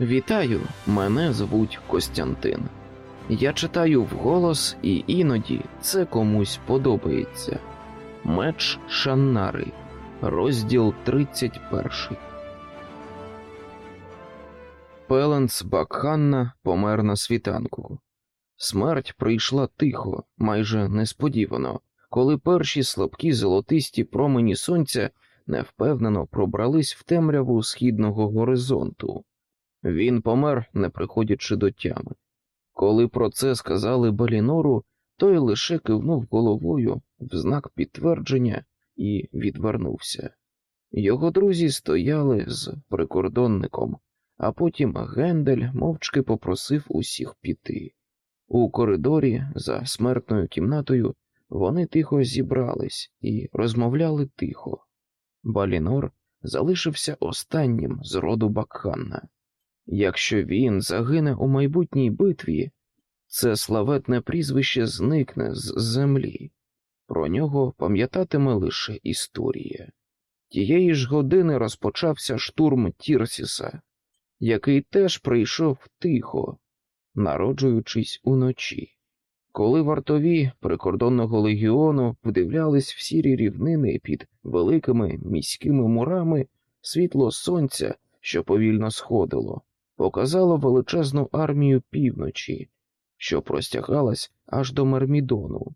Вітаю, мене звуть Костянтин. Я читаю вголос, і іноді це комусь подобається. Меч Шаннари, розділ 31. Пеленс Бакханна помер на світанку. Смерть прийшла тихо, майже несподівано, коли перші слабкі золотисті промені сонця невпевнено пробрались в темряву східного горизонту. Він помер, не приходячи до тями. Коли про це сказали Балінору, той лише кивнув головою в знак підтвердження і відвернувся. Його друзі стояли з прикордонником, а потім Гендель мовчки попросив усіх піти. У коридорі за смертною кімнатою вони тихо зібрались і розмовляли тихо. Балінор залишився останнім з роду Бакханна. Якщо він загине у майбутній битві, це славетне прізвище зникне з землі. Про нього пам'ятатиме лише історія. Тієї ж години розпочався штурм Тірсіса, який теж прийшов тихо, народжуючись уночі. Коли вартові прикордонного легіону вдивлялись в сірі рівнини під великими міськими мурами, світло сонця, що повільно сходило, показало величезну армію півночі, що простягалась аж до Мермідону.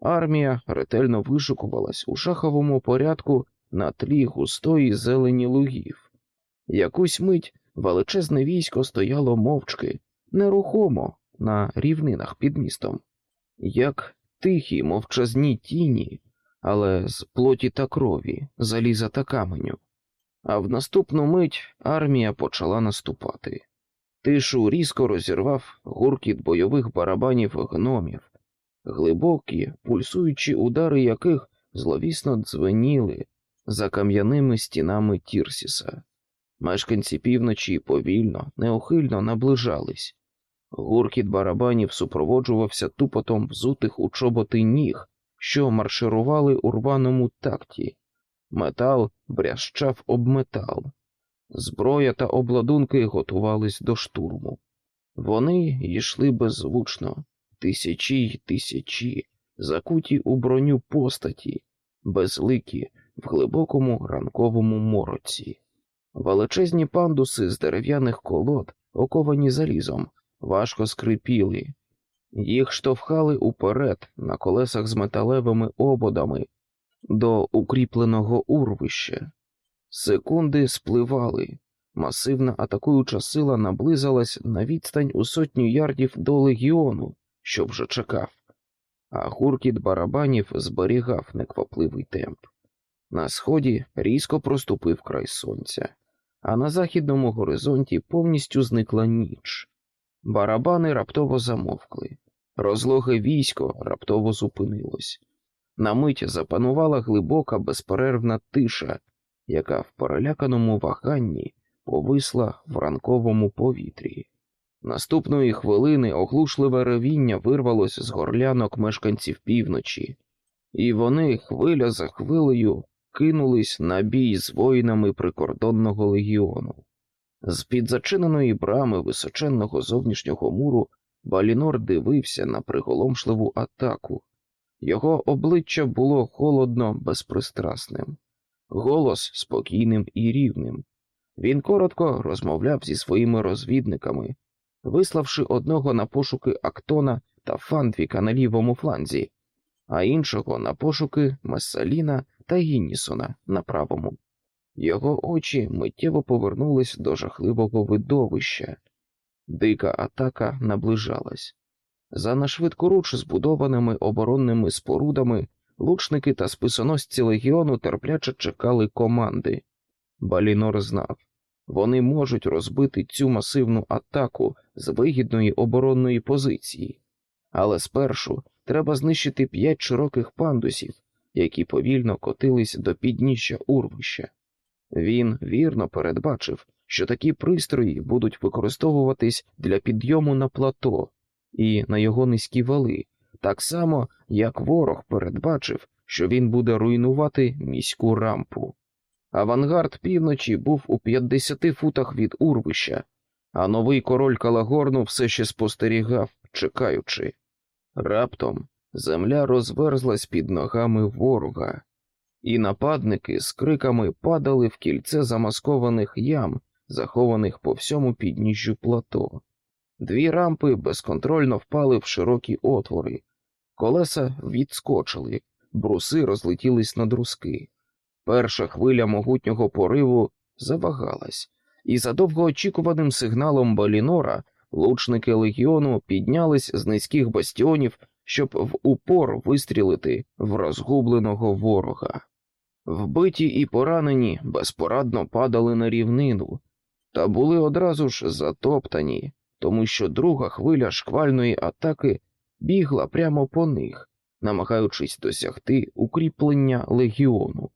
Армія ретельно вишукувалась у шаховому порядку на тлі густої зелені лугів. Якусь мить величезне військо стояло мовчки, нерухомо на рівнинах під містом, як тихі мовчазні тіні, але з плоті та крові, заліза та каменю. А в наступну мить армія почала наступати. Тишу різко розірвав гуркіт бойових барабанів гномів, глибокі, пульсуючі удари яких зловісно дзвеніли за кам'яними стінами Тірсіса. Мешканці півночі повільно, неухильно наближались. Гуркіт барабанів супроводжувався тупотом взутих у чоботи ніг, що марширували у такті. Метал брящав об метал. Зброя та обладунки готувались до штурму. Вони йшли беззвучно, тисячі й тисячі, закуті у броню постаті, безликі в глибокому ранковому мороці. Величезні пандуси з дерев'яних колод, оковані залізом, важко скрипіли. Їх штовхали уперед на колесах з металевими ободами до укріпленого урвища. Секунди спливали, масивна атакуюча сила наблизилась на відстань у сотню ярдів до легіону, що вже чекав, а гуркіт барабанів зберігав неквапливий темп. На сході різко проступив край сонця, а на західному горизонті повністю зникла ніч. Барабани раптово замовкли, розлоге військо раптово зупинилось. На мить запанувала глибока безперервна тиша, яка в переляканому ваганні повисла в ранковому повітрі. Наступної хвилини оглушливе ревіння вирвалося з горлянок мешканців півночі, і вони хвиля за хвилею кинулись на бій з воїнами прикордонного легіону. З під зачиненої брами височенного зовнішнього муру Балінор дивився на приголомшливу атаку. Його обличчя було холодно безпристрасним, голос спокійним і рівним. Він коротко розмовляв зі своїми розвідниками, виславши одного на пошуки Актона та Фандвіка на лівому фланзі, а іншого на пошуки Мессаліна та Гіннісона на правому. Його очі миттєво повернулись до жахливого видовища. Дика атака наближалась. За нашвидкоруч збудованими оборонними спорудами лучники та списоносці легіону терпляче чекали команди. Балінор знав, вони можуть розбити цю масивну атаку з вигідної оборонної позиції, але спершу треба знищити п'ять широких пандусів, які повільно котились до підніжжя урвища. Він вірно передбачив, що такі пристрої будуть використовуватись для підйому на плато і на його низькі вали, так само, як ворог передбачив, що він буде руйнувати міську рампу. Авангард півночі був у 50 футах від урвища, а новий король Калагорну все ще спостерігав, чекаючи. Раптом земля розверзлась під ногами ворога, і нападники з криками падали в кільце замаскованих ям, захованих по всьому підніжжю плато. Дві рампи безконтрольно впали в широкі отвори, колеса відскочили, бруси розлетілись на друзки. Перша хвиля могутнього пориву завагалась, і за довгоочікуваним сигналом Балінора лучники легіону піднялись з низьких бастіонів, щоб в упор вистрілити в розгубленого ворога. Вбиті і поранені безпорадно падали на рівнину, та були одразу ж затоптані, тому що друга хвиля шквальної атаки бігла прямо по них, намагаючись досягти укріплення легіону.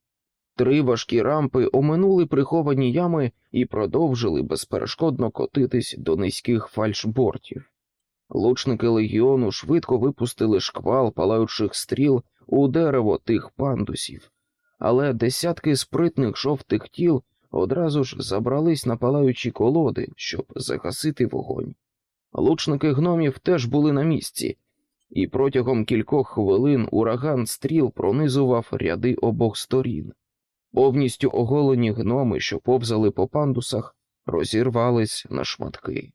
Три важкі рампи оминули приховані ями і продовжили безперешкодно котитись до низьких фальшбортів. Лучники легіону швидко випустили шквал палаючих стріл у дерево тих пандусів, але десятки спритних жовтих тіл одразу ж забрались на палаючі колоди, щоб загасити вогонь. Лучники гномів теж були на місці, і протягом кількох хвилин ураган стріл пронизував ряди обох сторін. Повністю оголені гноми, що повзали по пандусах, розірвались на шматки.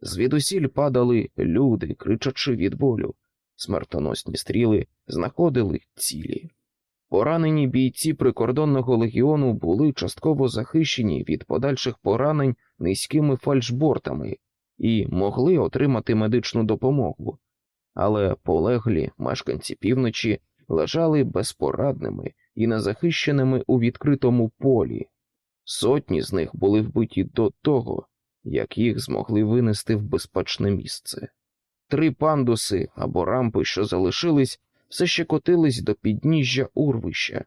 Звідусіль падали люди, кричачи від болю, смертоносні стріли знаходили цілі. Поранені бійці прикордонного легіону були частково захищені від подальших поранень низькими фальшбортами і могли отримати медичну допомогу, але полеглі мешканці півночі лежали безпорадними і незахищеними у відкритому полі. Сотні з них були вбиті до того, як їх змогли винести в безпечне місце. Три пандуси або рампи, що залишились, все ще котились до підніжжя урвища.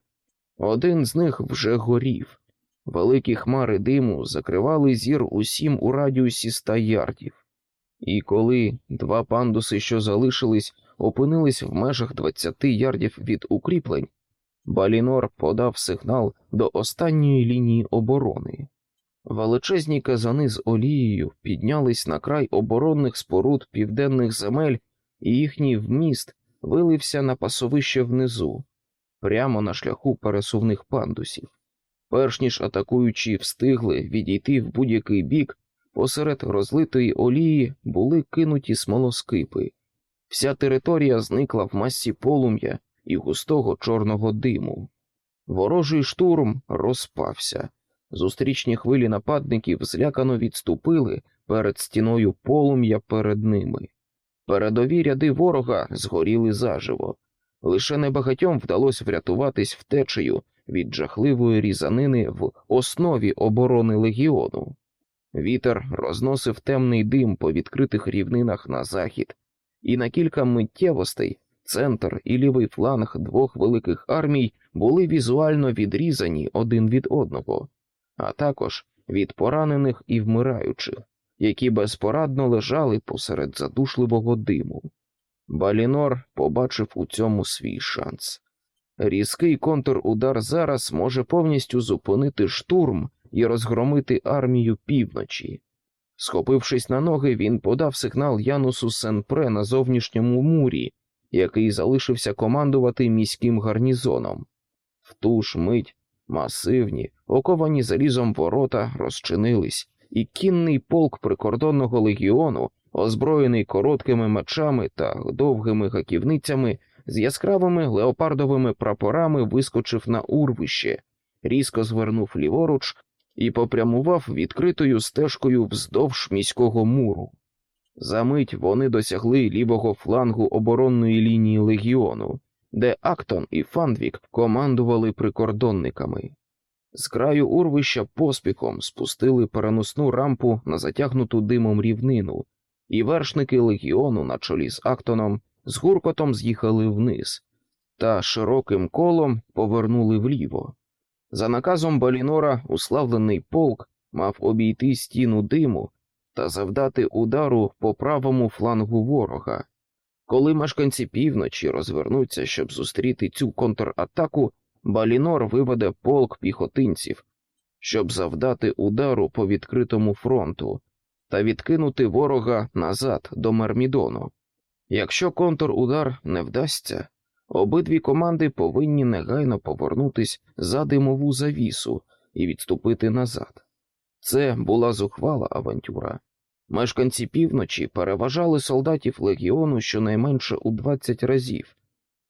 Один з них вже горів. Великі хмари диму закривали зір усім у радіусі ста ярдів. І коли два пандуси, що залишились, опинились в межах двадцяти ярдів від укріплень, Балінор подав сигнал до останньої лінії оборони. Величезні казани з олією піднялись на край оборонних споруд південних земель, і їхній вміст вилився на пасовище внизу, прямо на шляху пересувних пандусів. Перш ніж атакуючі встигли відійти в будь-який бік, посеред розлитої олії були кинуті смолоскипи. Вся територія зникла в масі полум'я і густого чорного диму. Ворожий штурм розпався. Зустрічні хвилі нападників злякано відступили перед стіною полум'я перед ними. Передові ряди ворога згоріли заживо. Лише небагатьом вдалося врятуватись втечею від жахливої різанини в основі оборони легіону. Вітер розносив темний дим по відкритих рівнинах на захід, і на кілька миттєвостей центр і лівий фланг двох великих армій були візуально відрізані один від одного, а також від поранених і вмираючих, які безпорадно лежали посеред задушливого диму. Балінор побачив у цьому свій шанс. Різкий контрудар зараз може повністю зупинити штурм і розгромити армію півночі. Схопившись на ноги, він подав сигнал Янусу Сенпре на зовнішньому мурі, який залишився командувати міським гарнізоном. В ту ж мить масивні, оковані залізом ворота розчинились, і кінний полк прикордонного легіону, озброєний короткими мечами та довгими гаківницями, з яскравими леопардовими прапорами вискочив на урвище, різко звернув ліворуч і попрямував відкритою стежкою вздовж міського муру. Замить вони досягли лівого флангу оборонної лінії легіону, де Актон і Фандвік командували прикордонниками. З краю урвища поспіхом спустили переносну рампу на затягнуту димом рівнину, і вершники легіону на чолі з Актоном з гуркотом з'їхали вниз та широким колом повернули вліво. За наказом Балінора уславлений полк мав обійти стіну диму та завдати удару по правому флангу ворога. Коли мешканці півночі розвернуться, щоб зустріти цю контратаку, Балінор виведе полк піхотинців, щоб завдати удару по відкритому фронту, та відкинути ворога назад до Мермідону. Якщо контрудар не вдасться, обидві команди повинні негайно повернутись за димову завісу і відступити назад. Це була зухвала авантюра. Мешканці півночі переважали солдатів легіону щонайменше у 20 разів.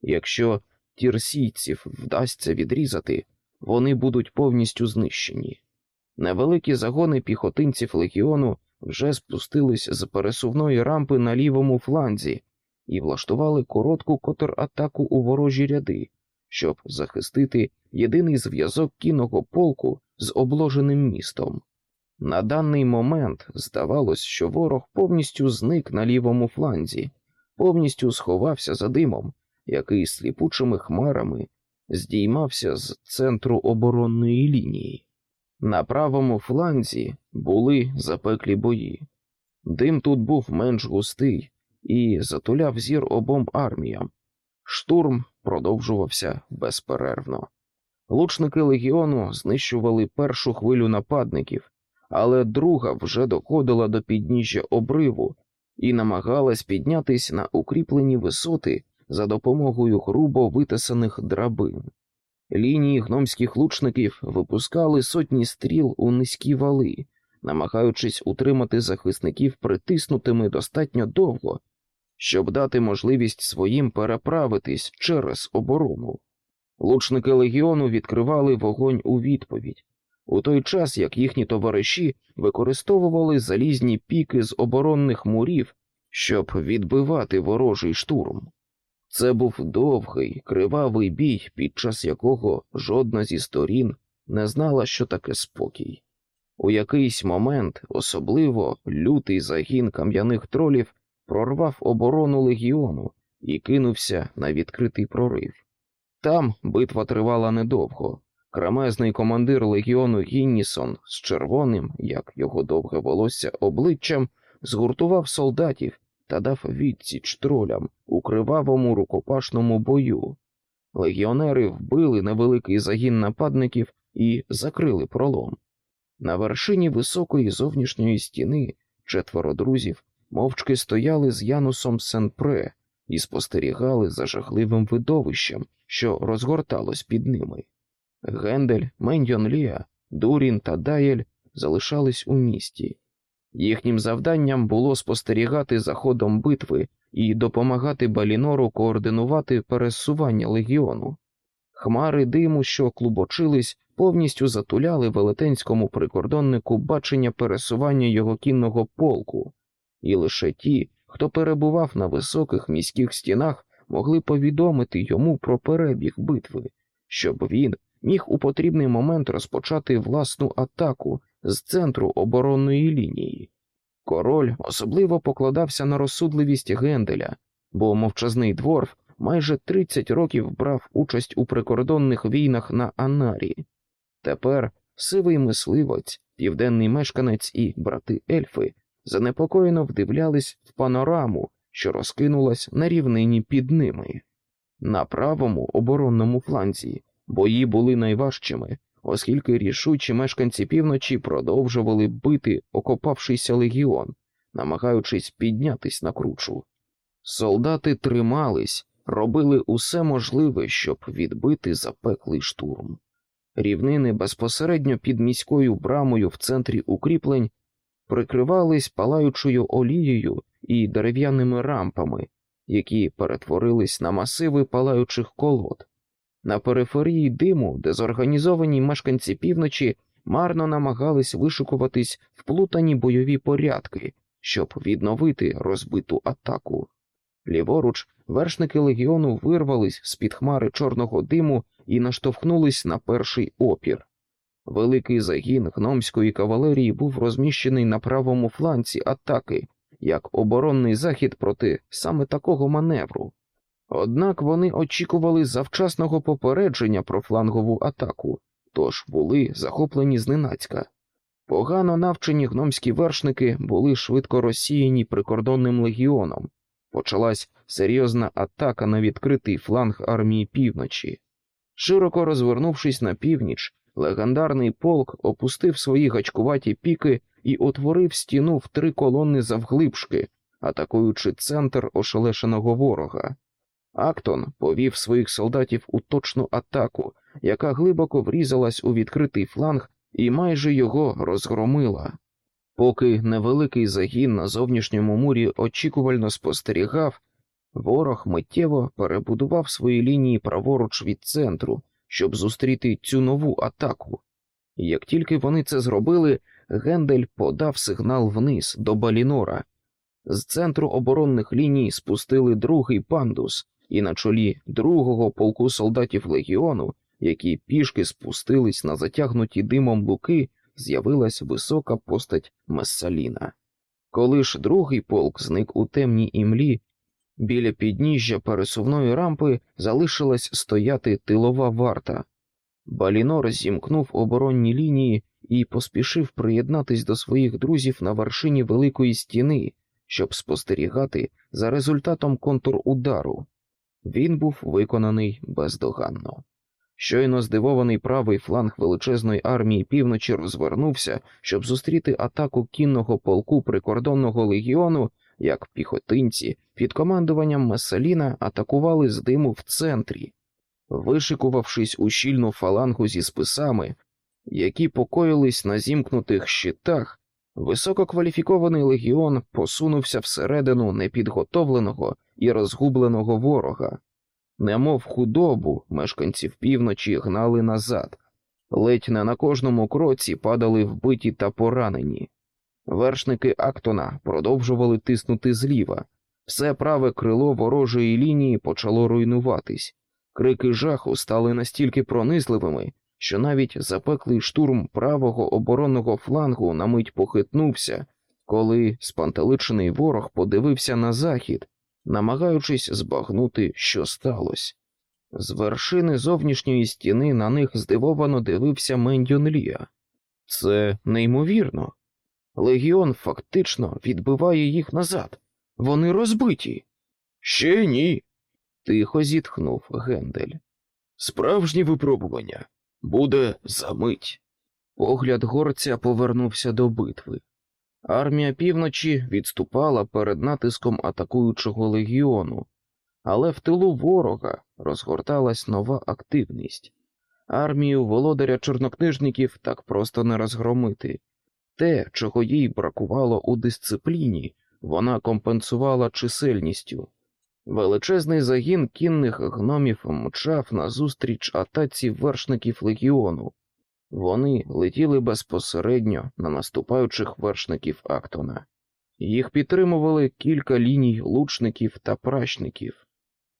Якщо тірсійців вдасться відрізати, вони будуть повністю знищені. Невеликі загони піхотинців легіону вже спустились з пересувної рампи на лівому фланзі і влаштували коротку контратаку у ворожі ряди, щоб захистити єдиний зв'язок кінного полку з обложеним містом. На даний момент здавалось, що ворог повністю зник на лівому фланзі, повністю сховався за димом, який сліпучими хмарами здіймався з центру оборонної лінії. На правому фланзі були запеклі бої. Дим тут був менш густий і затуляв зір обом арміям. Штурм продовжувався безперервно. Лучники легіону знищували першу хвилю нападників, але друга вже доходила до підніжжя обриву і намагалась піднятись на укріплені висоти за допомогою грубо витесаних драбин. Лінії гномських лучників випускали сотні стріл у низькі вали, намагаючись утримати захисників притиснутими достатньо довго, щоб дати можливість своїм переправитись через оборону. Лучники легіону відкривали вогонь у відповідь, у той час як їхні товариші використовували залізні піки з оборонних мурів, щоб відбивати ворожий штурм. Це був довгий, кривавий бій, під час якого жодна зі сторін не знала, що таке спокій. У якийсь момент особливо лютий загін кам'яних тролів прорвав оборону легіону і кинувся на відкритий прорив. Там битва тривала недовго. Кремезний командир легіону Гіннісон з червоним, як його довге волосся, обличчям згуртував солдатів та дав відсіч тролям у кривавому рукопашному бою. Легіонери вбили невеликий загін нападників і закрили пролом. На вершині високої зовнішньої стіни четверо друзів мовчки стояли з Янусом Сен-Пре і спостерігали за жахливим видовищем, що розгорталось під ними. Гендель, Меньйон Ліа, Дурін та Дайель залишались у місті. Їхнім завданням було спостерігати за ходом битви і допомагати Балінору координувати пересування легіону. Хмари диму, що клубочились, повністю затуляли велетенському прикордоннику бачення пересування його кінного полку, і лише ті, хто перебував на високих міських стінах, могли повідомити йому про перебіг битви, щоб він міг у потрібний момент розпочати власну атаку з центру оборонної лінії. Король особливо покладався на розсудливість Генделя, бо мовчазний дворф майже 30 років брав участь у прикордонних війнах на Анарі. Тепер сивий мисливець, південний мешканець і брати ельфи занепокоєно вдивлялись в панораму, що розкинулась на рівнині під ними. На правому оборонному фланзі бої були найважчими, оскільки рішучі мешканці півночі продовжували бити окопавшийся легіон, намагаючись піднятись на кручу. Солдати тримались, робили усе можливе, щоб відбити запеклий штурм. Рівнини безпосередньо під міською брамою в центрі укріплень прикривались палаючою олією і дерев'яними рампами, які перетворились на масиви палаючих колод. На периферії диму, де зорганізовані мешканці півночі марно намагались вишукуватись вплутані бойові порядки, щоб відновити розбиту атаку. Ліворуч, вершники легіону вирвались з під хмари чорного диму і наштовхнулись на перший опір. Великий загін гномської кавалерії був розміщений на правому фланці атаки, як оборонний захід проти саме такого маневру. Однак вони очікували завчасного попередження про флангову атаку, тож були захоплені зненацька. Погано навчені гномські вершники були швидко розсіяні прикордонним легіоном. Почалась серйозна атака на відкритий фланг армії півночі. Широко розвернувшись на північ, легендарний полк опустив свої гачкуваті піки і отворив стіну в три колони завглибшки, атакуючи центр ошелешеного ворога. Актон повів своїх солдатів у точну атаку, яка глибоко врізалась у відкритий фланг і майже його розгромила. Поки невеликий загін на зовнішньому мурі очікувально спостерігав, ворог миттєво перебудував свої лінії праворуч від центру, щоб зустріти цю нову атаку. Як тільки вони це зробили, Гендель подав сигнал вниз до Балінора. З центру оборонних ліній спустили другий пандус, і на чолі другого полку солдатів легіону, які пішки спустились на затягнуті димом луки, з'явилась висока постать Мессаліна. Коли ж другий полк зник у темній імлі, біля підніжжя пересувної рампи залишилась стояти тилова варта. Балінор зімкнув оборонні лінії і поспішив приєднатись до своїх друзів на вершині великої стіни, щоб спостерігати за результатом контрудару. Він був виконаний бездоганно. Щойно здивований правий фланг величезної армії півночі розвернувся, щоб зустріти атаку кінного полку прикордонного легіону, як піхотинці під командуванням Месаліна атакували з диму в центрі, вишикувавшись у щільну фалангу зі списами, які покоїлись на зімкнутих щитах, висококваліфікований легіон посунувся всередину непідготовленого і розгубленого ворога. Немов худобу мешканців півночі гнали назад, ледь не на кожному кроці падали вбиті та поранені. Вершники Актона продовжували тиснути зліва, все праве крило ворожої лінії почало руйнуватись, крики жаху стали настільки пронизливими, що навіть запеклий штурм правого оборонного флангу на мить похитнувся, коли спантеличений ворог подивився на захід намагаючись збагнути, що сталося. З вершини зовнішньої стіни на них здивовано дивився Мендьон Лія. Це неймовірно. Легіон фактично відбиває їх назад. Вони розбиті. Ще ні. Тихо зітхнув Гендель. Справжнє випробування буде за мить. Погляд горця повернувся до битви. Армія півночі відступала перед натиском атакуючого легіону, але в тилу ворога розгорталась нова активність. Армію володаря чорнокнижників так просто не розгромити. Те, чого їй бракувало у дисципліні, вона компенсувала чисельністю. Величезний загін кінних гномів мчав назустріч атаці вершників легіону. Вони летіли безпосередньо на наступаючих вершників Актона. Їх підтримували кілька ліній лучників та прачників.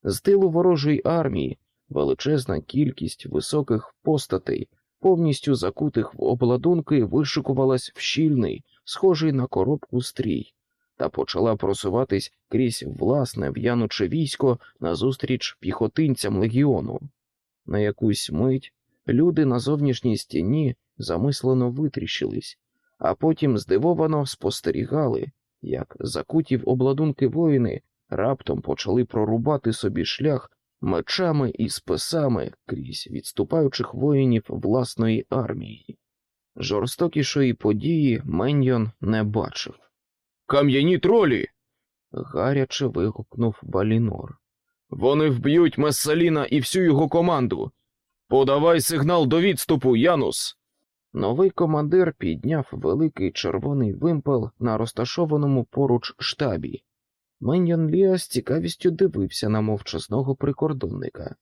З тилу ворожої армії величезна кількість високих постатей, повністю закутих в обладунки, вишикувалась в щільний, схожий на коробку стрій, та почала просуватись крізь власне в'януче військо назустріч піхотинцям легіону. На якусь мить Люди на зовнішній стіні замислено витріщились, а потім здивовано спостерігали, як закуті в обладунки воїни раптом почали прорубати собі шлях мечами і списами крізь відступаючих воїнів власної армії. Жорстокішої події Меньйон не бачив. Кам'яні тролі. гаряче вигукнув Балінор. Вони вб'ють Мессаліна і всю його команду. Подавай сигнал до відступу, Янус. Новий командир підняв великий червоний вимпел на розташованому поруч штабі. Меньян Ліа з цікавістю дивився на мовчасного прикордонника.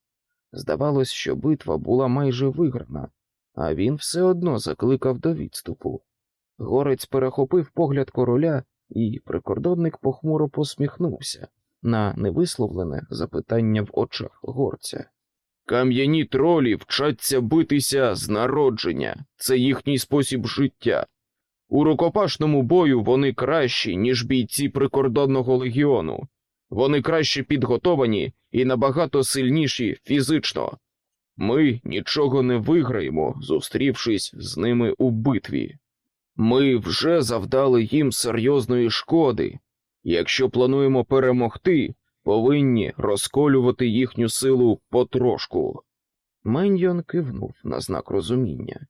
Здавалось, що битва була майже виграна, а він все одно закликав до відступу. Горець перехопив погляд короля, і прикордонник похмуро посміхнувся на невисловлене запитання в очах горця. Кам'яні тролі вчаться битися з народження, це їхній спосіб життя. У рукопашному бою вони кращі, ніж бійці прикордонного легіону. Вони краще підготовані і набагато сильніші фізично. Ми нічого не виграємо, зустрівшись з ними у битві. Ми вже завдали їм серйозної шкоди. Якщо плануємо перемогти, повинні розколювати їхню силу потрошку. Меньйон кивнув на знак розуміння.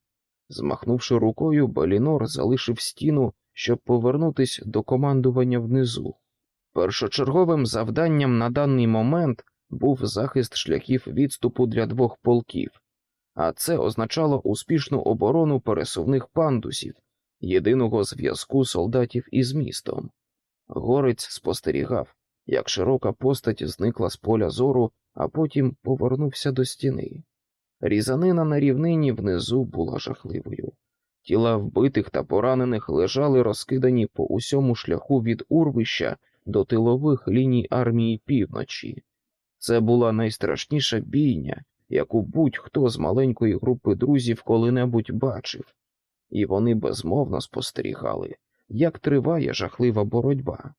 Змахнувши рукою, Балінор залишив стіну щоб повернутись до командування внизу. Першочерговим завданням на даний момент був захист шляхів відступу для двох полків, а це означало успішну оборону пересувних пандусів, єдиного зв'язку солдатів із містом. Горець спостерігав, як широка постать зникла з поля зору, а потім повернувся до стіни. Різанина на рівнині внизу була жахливою. Тіла вбитих та поранених лежали розкидані по усьому шляху від урвища до тилових ліній армії півночі. Це була найстрашніша бійня, яку будь-хто з маленької групи друзів коли-небудь бачив, і вони безмовно спостерігали, як триває жахлива боротьба.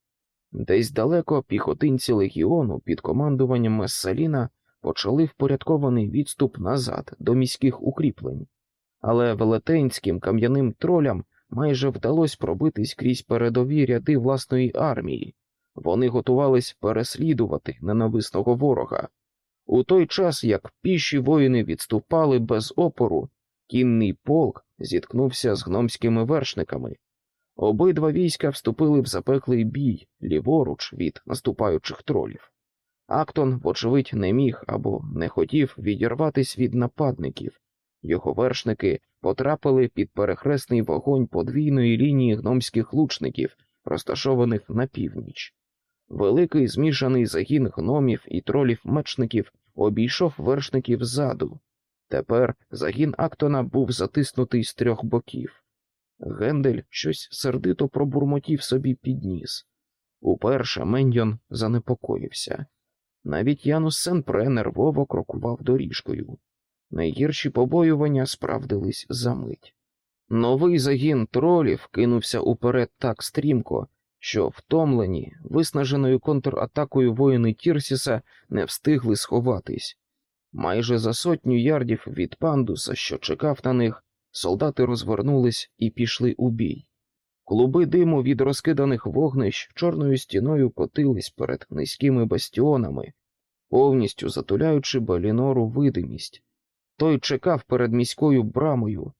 Десь далеко піхотинці легіону під командуванням Мессаліна почали впорядкований відступ назад до міських укріплень, але велетенським кам'яним тролям майже вдалося пробитись крізь передові ряди власної армії. Вони готувались переслідувати ненависного ворога. У той час, як піші воїни відступали без опору, кінний полк зіткнувся з гномськими вершниками. Обидва війська вступили в запеклий бій ліворуч від наступаючих тролів. Актон, вочевидь, не міг або не хотів відірватись від нападників. Його вершники потрапили під перехресний вогонь подвійної лінії гномських лучників, розташованих на північ. Великий змішаний загін гномів і тролів-мечників обійшов вершників ззаду. Тепер загін Актона був затиснутий з трьох боків. Гендель щось сердито пробурмотів собі під ніс. Уперше Мендьон занепокоївся. Навіть Янус Сенпре нервово крокував доріжкою. Найгірші побоювання справдились за мить. Новий загін тролів кинувся уперед так стрімко, що втомлені, виснаженою контратакою воїни Тірсіса не встигли сховатись. Майже за сотню ярдів від пандуса, що чекав на них, солдати розвернулись і пішли у бій. Клуби диму від розкиданих вогнищ чорною стіною котились перед низькими бастіонами, повністю затуляючи Балінору видимість. Той чекав перед міською брамою,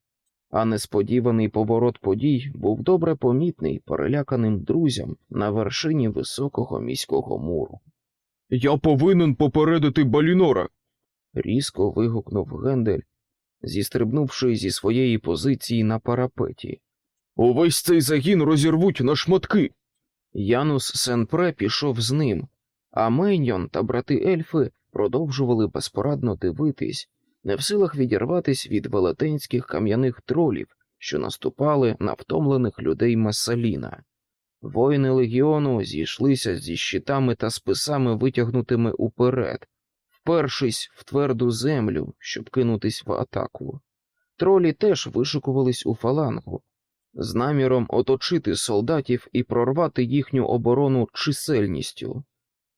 а несподіваний поворот подій був добре помітний переляканим друзям на вершині високого міського муру. Я повинен попередити Балінора. Різко вигукнув Гендель, зістрибнувши зі своєї позиції на парапеті. Увесь цей загін розірвуть на шматки. Янус Сенпре пішов з ним, а Мейньон та брати ельфи продовжували безпорадно дивитись, не в силах відірватись від велетенських кам'яних тролів, що наступали на втомлених людей Масаліна. Воїни легіону зійшлися зі щитами та списами, витягнутими уперед, впершись в тверду землю, щоб кинутись в атаку. Тролі теж вишикувались у фалангу, з наміром оточити солдатів і прорвати їхню оборону чисельністю.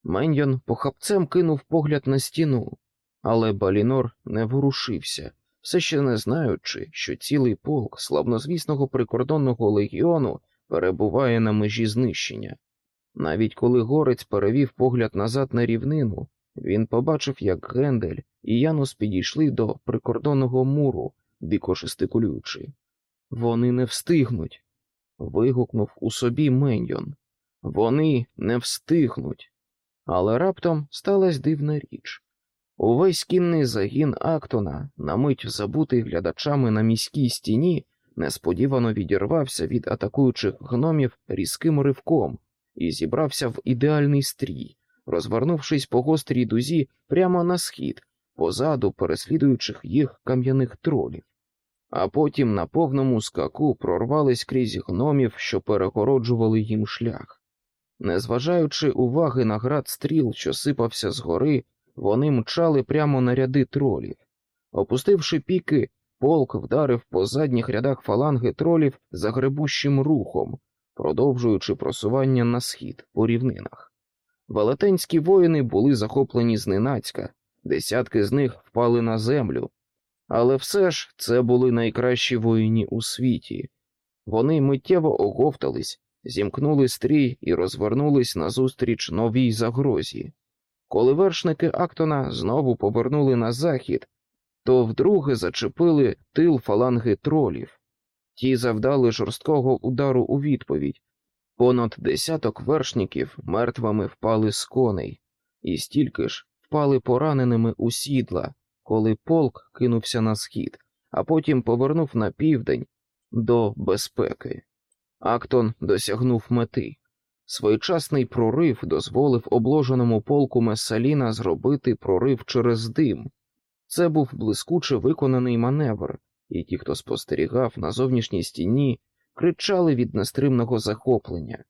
Меньйон похапцем кинув погляд на стіну, але Балінор не ворушився, все ще не знаючи, що цілий полк славнозвісного прикордонного легіону перебуває на межі знищення. Навіть коли горець перевів погляд назад на рівнину, він побачив, як Гендель і Янус підійшли до прикордонного муру, дико жестикулюючи. Вони не встигнуть. вигукнув у собі Меньйон. Вони не встигнуть. Але раптом сталася дивна річ. Увесь кінний загін Актона, на мить забутий глядачами на міській стіні, несподівано відірвався від атакуючих гномів різким ривком і зібрався в ідеальний стрій, розвернувшись по гострій дузі прямо на схід, позаду переслідуючих їх кам'яних тролів. А потім на повному скаку прорвались крізь гномів, що перегороджували їм шлях. Незважаючи уваги на град стріл, що сипався згори, вони мчали прямо на ряди тролів. Опустивши піки, полк вдарив по задніх рядах фаланги тролів загребущим рухом, продовжуючи просування на схід по рівнинах. Велетенські воїни були захоплені зненацька, десятки з них впали на землю, але все ж це були найкращі воїні у світі. Вони миттєво оговтались, зімкнули стрій і розвернулись назустріч новій загрозі. Коли вершники Актона знову повернули на захід, то вдруге зачепили тил фаланги тролів. Ті завдали жорсткого удару у відповідь. Понад десяток вершників мертвими впали з коней, і стільки ж впали пораненими у сідла, коли полк кинувся на схід, а потім повернув на південь до безпеки. Актон досягнув мети. Своєчасний прорив дозволив обложеному полку Месаліна зробити прорив через дим. Це був блискуче виконаний маневр, і ті, хто спостерігав на зовнішній стіні, кричали від нестримного захоплення.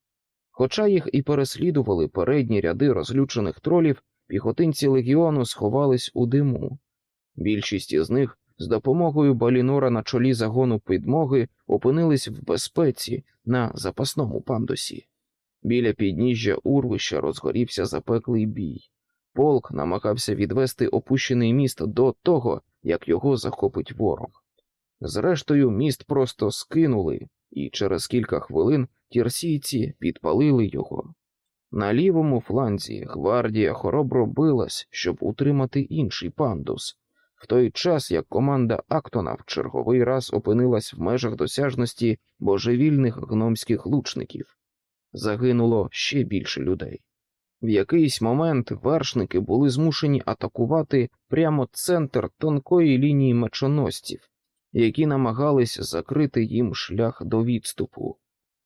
Хоча їх і переслідували передні ряди розлючених тролів, піхотинці легіону сховались у диму. Більшість із них з допомогою Балінора на чолі загону підмоги опинились в безпеці на запасному пандусі. Біля підніжжя урвища розгорівся запеклий бій. Полк намагався відвести опущений міст до того, як його захопить ворог. Зрештою, міст просто скинули, і через кілька хвилин тірсійці підпалили його. На лівому фланзі гвардія хоробро билась, щоб утримати інший пандус, в той час як команда Актона в черговий раз опинилась в межах досяжності божевільних гномських лучників. Загинуло ще більше людей. В якийсь момент вершники були змушені атакувати прямо центр тонкої лінії мечоносців, які намагались закрити їм шлях до відступу.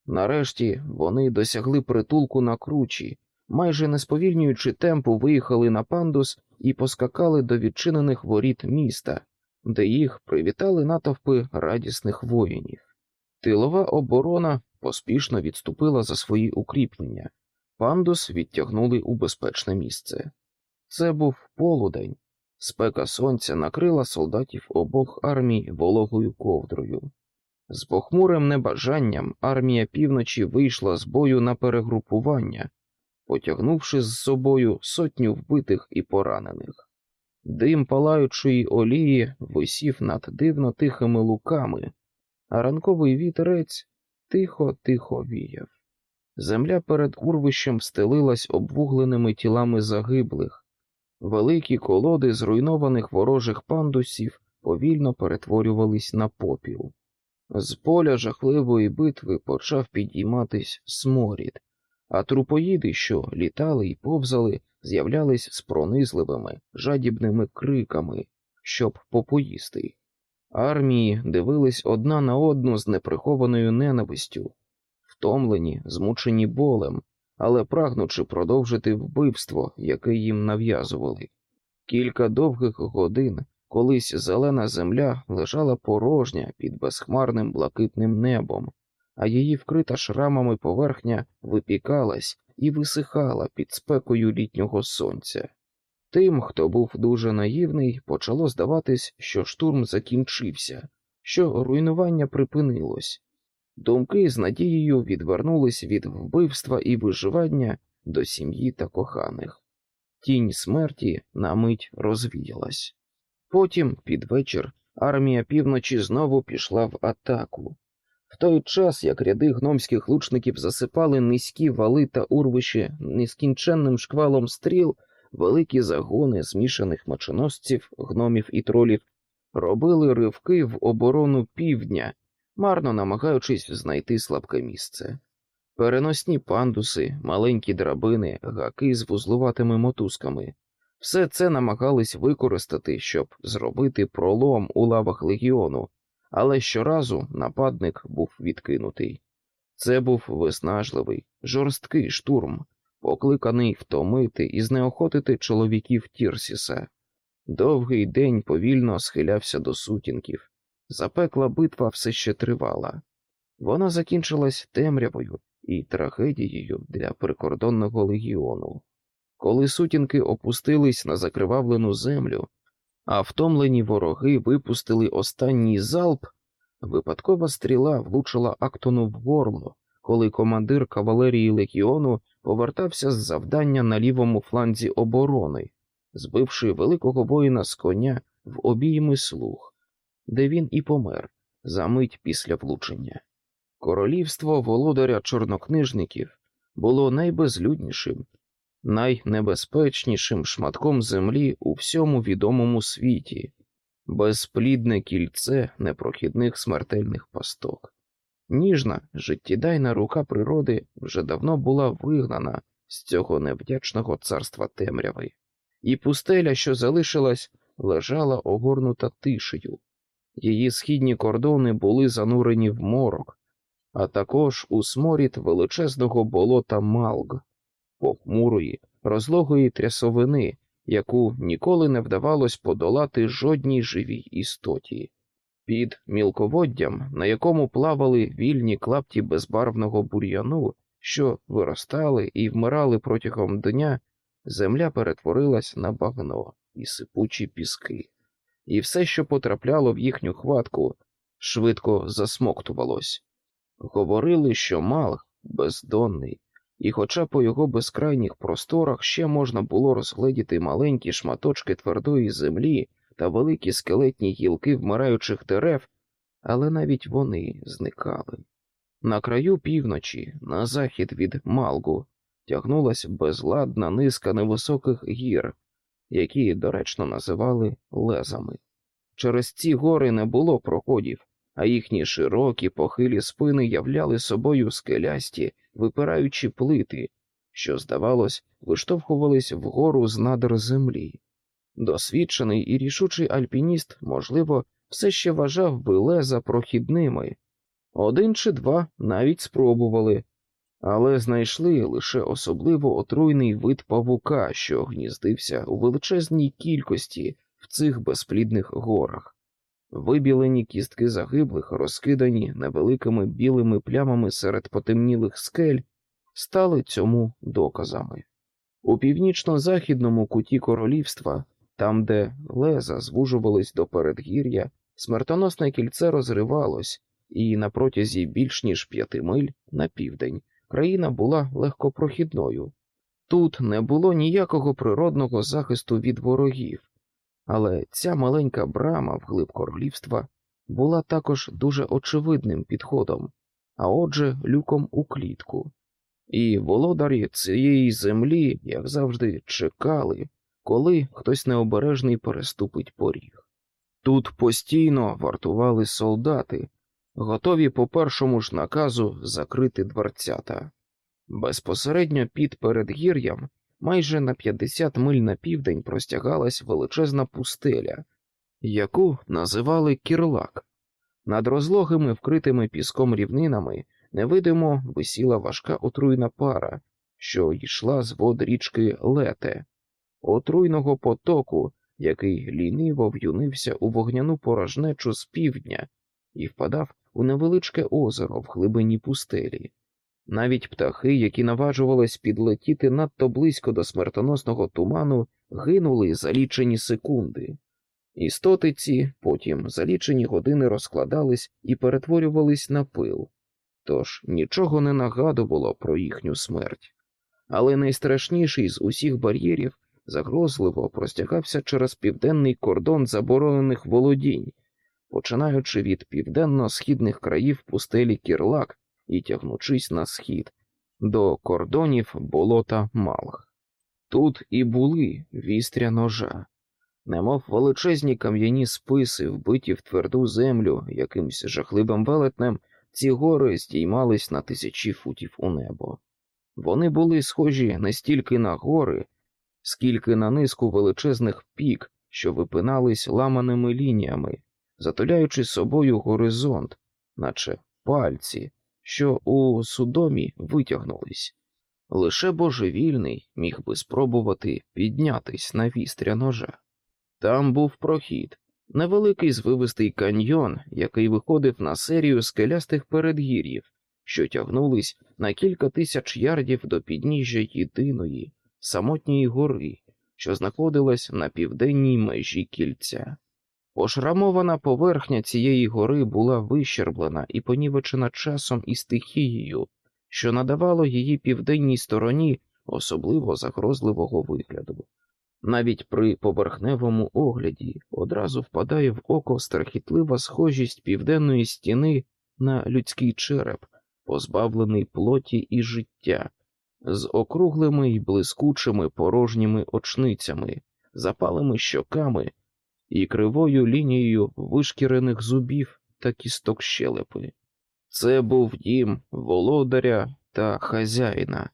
Нарешті вони досягли притулку на кручі, майже не сповільнюючи темпу, виїхали на пандус і поскакали до відчинених воріт міста, де їх привітали натовпи радісних воїнів. Тилова оборона поспішно відступила за свої укріплення, пандус відтягнули у безпечне місце. Це був полудень, спека сонця накрила солдатів обох армій вологою ковдрою. З похмурим небажанням армія півночі вийшла з бою на перегрупування, потягнувши з собою сотню вбитих і поранених. Дим палаючої олії висів над дивно тихими луками, а ранковий вітерець тихо-тихо віяв. Земля перед урвищем стелилась обвугленими тілами загиблих, великі колоди зруйнованих ворожих пандусів повільно перетворювались на попіл. З поля жахливої битви почав підійматись сморід, а трупоїди, що літали і повзали, з'являлись з пронизливими, жадібними криками, щоб попоїсти. Армії дивились одна на одну з неприхованою ненавистю, втомлені, змучені болем, але прагнучи продовжити вбивство, яке їм нав'язували. Кілька довгих годин колись зелена земля лежала порожня під безхмарним блакитним небом, а її вкрита шрамами поверхня випікалась і висихала під спекою літнього сонця. Тим, хто був дуже наївний, почало здаватись, що штурм закінчився, що руйнування припинилось. Думки з надією відвернулись від вбивства і виживання до сім'ї та коханих. Тінь смерті на мить розвіялась. Потім, під вечір, армія півночі знову пішла в атаку. В той час, як ряди гномських лучників засипали низькі вали та урвищі нескінченним шквалом стріл, великі загони змішаних мечоносців, гномів і тролів робили ривки в оборону півдня, марно намагаючись знайти слабке місце. Переносні пандуси, маленькі драбини, гаки з вузлуватими мотузками. Все це намагались використати, щоб зробити пролом у лавах легіону, але щоразу нападник був відкинутий. Це був виснажливий, жорсткий штурм, покликаний втомити і знеохотити чоловіків Тірсіса. Довгий день повільно схилявся до сутінків. Запекла битва все ще тривала. Вона закінчилась темрявою і трагедією для прикордонного легіону. Коли сутінки опустились на закривавлену землю, а втомлені вороги випустили останній залп, випадкова стріла влучила Актону в горло, коли командир кавалерії легіону повертався з завдання на лівому фланзі оборони, збивши великого воїна з коня в обійми слуг, де він і помер за мить після влучення. Королівство володаря чорнокнижників було найбезлюднішим найнебезпечнішим шматком землі у всьому відомому світі. безплідне кільце непрохідних смертельних пасток. Ніжна, життєдайна рука природи вже давно була вигнана з цього невдячного царства темряви, і пустеля, що залишилась, лежала огорнута тишею. Її східні кордони були занурені в морок, а також у сморід величезного болота Малг, похмурої, розлогої трясовини, яку ніколи не вдавалось подолати жодній живій істоті. Під мілководдям, на якому плавали вільні клапті безбарвного бур'яну, що виростали і вмирали протягом дня, земля перетворилась на багно і сипучі піски, і все, що потрапляло в їхню хватку, швидко засмоктувалось. Говорили, що Малх бездонний, і, хоча по його безкрайніх просторах ще можна було розгледіти маленькі шматочки твердої землі та великі скелетні гілки вмираючих дерев, але навіть вони зникали. На краю півночі, на захід від Малгу, тягнулася безладна низка невисоких гір, які доречно називали лезами. Через ці гори не було проходів, а їхні широкі похилі спини являли собою скелясті, випираючі плити, що, здавалось, виштовхувались вгору з надр землі. Досвідчений і рішучий альпініст, можливо, все ще вважав би леза прохідними. Один чи два навіть спробували, але знайшли лише особливо отруйний вид павука, що гніздився у величезній кількості в цих безплідних горах. Вибілені кістки загиблих, розкидані невеликими білими плямами серед потемнілих скель, стали цьому доказами. У північно-західному куті королівства, там, де леза звужувались до передгір'я, смертоносне кільце розривалось, і на протязі більш ніж п'яти миль на південь країна була легкопрохідною. Тут не було ніякого природного захисту від ворогів, але ця маленька брама вглиб королівства була також дуже очевидним підходом, а отже, люком у клітку. І володарі цієї землі, як завжди, чекали, коли хтось необережний переступить поріг. Тут постійно вартували солдати, готові по першому ж наказу закрити дверцята. Безпосередньо під передгір'ям, майже на 50 миль на південь простягалась величезна пустеля, яку називали кірлак. Над розлогими вкритими піском рівнинами невидимо висіла важка отруйна пара, що йшла з вод річки Лете, отруйного потоку, який ліниво в'юнився у вогняну порожнечу з півдня і впадав у невеличке озеро в глибині пустелі. Навіть птахи, які наважувались підлетіти надто близько до смертоносного туману, гинули за лічені секунди. Істоти ці потім за лічені години розкладались і перетворювались на пил, тож нічого не нагадувало про їхню смерть. Але найстрашніший з усіх бар'єрів загрозливо простягався через південний кордон заборонених володінь, починаючи від південно-східних країв пустелі Кірлак і тягнучись на схід до кордонів болота Малх. Тут і були вістря ножа, немов величезні кам'яні списи, вбиті в тверду землю якимсь жахливим велетнем, ці гори здіймались на тисячі футів у небо. Вони були схожі не стільки на гори, скільки на низку величезних пік, що випинались ламаними лініями, затуляючи собою горизонт, наче пальці, що у судомі витягнулись. Лише божевільний міг би спробувати піднятись на вістря ножа. Там був прохід, невеликий звивистий каньйон, який виходив на серію скелястих передгір'їв, що тягнулись на кілька тисяч ярдів до підніжжя єдиної, самотньої гори, що знаходилась на південній межі кільця. Пошрамована поверхня цієї гори була вищерблена і понівечена часом і стихією, що надавало її південній стороні особливо загрозливого вигляду. Навіть при поверхневому огляді одразу впадає в око страхітлива схожість південної стіни на людський череп, позбавлений плоті і життя, з округлими й блискучими порожніми очницями, запалими щоками і кривою лінією вишкірених зубів та кісток щелепи. Це був дім володаря та хазяїна,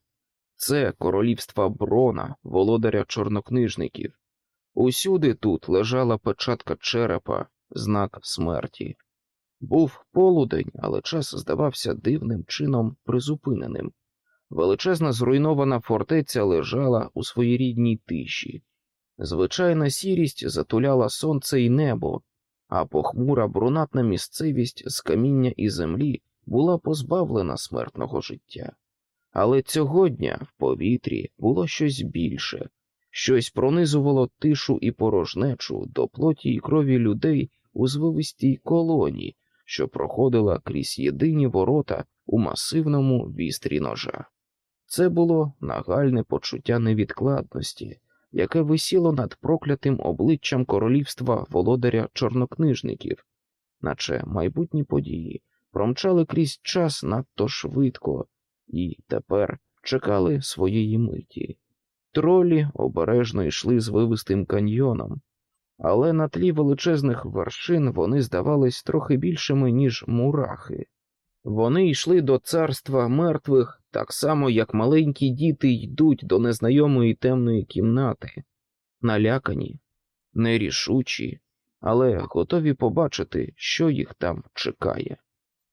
це королівство Брона, володаря чорнокнижників. Усюди тут лежала печатка черепа, знак смерті. Був полудень, але час здавався дивним чином призупиненим. Величезна зруйнована фортеця лежала у своїй рідній тиші. Звичайна сірість затуляла сонце і небо, а похмура брунатна місцевість з каміння і землі була позбавлена смертного життя. Але цього дня в повітрі було щось більше, щось пронизувало тишу і порожнечу до плоті й крові людей у звивистій колоні, що проходила крізь єдині ворота у масивному вістрі ножа. Це було нагальне почуття невідкладності, яке висіло над проклятим обличчям королівства володаря чорнокнижників, наче майбутні події промчали крізь час надто швидко і тепер чекали своєї миті. Тролі обережно йшли звивистим каньйоном, але на тлі величезних вершин вони здавались трохи більшими, ніж мурахи. Вони йшли до царства мертвих так само, як маленькі діти йдуть до незнайомої темної кімнати, налякані, нерішучі, але готові побачити, що їх там чекає.